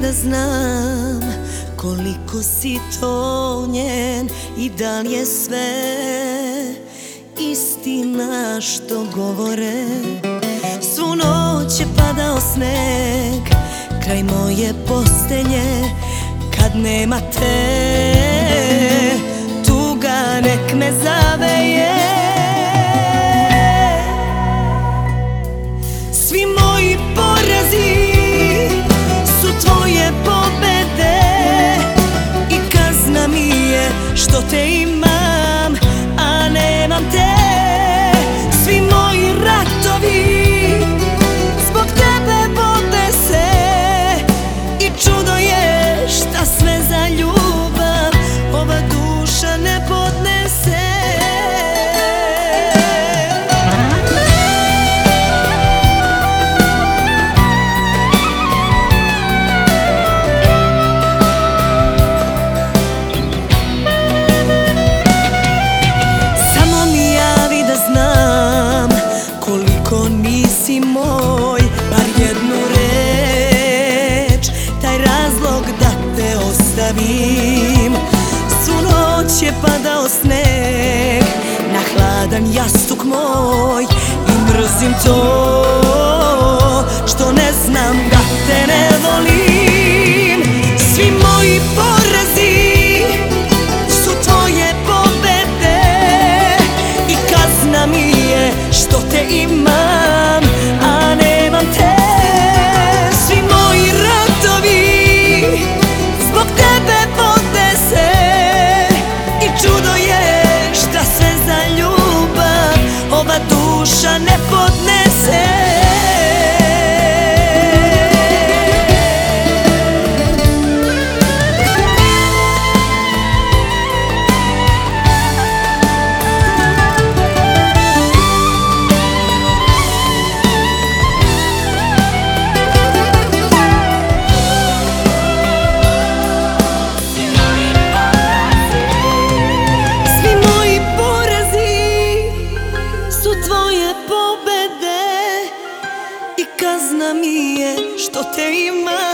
da znam koliko si to njen i da li je sve istina što govore. Svu noć je padao sneg kraj moje postelje kad nema te tuga nek me zaveje ostavim Svu noć je padao sneg na hladan jastuk moj I mrzim to što ne znam da te ne volim. Svi moji porazi su tvoje pobede I kazna mi je što te imam, ova duša ne podnese pobede I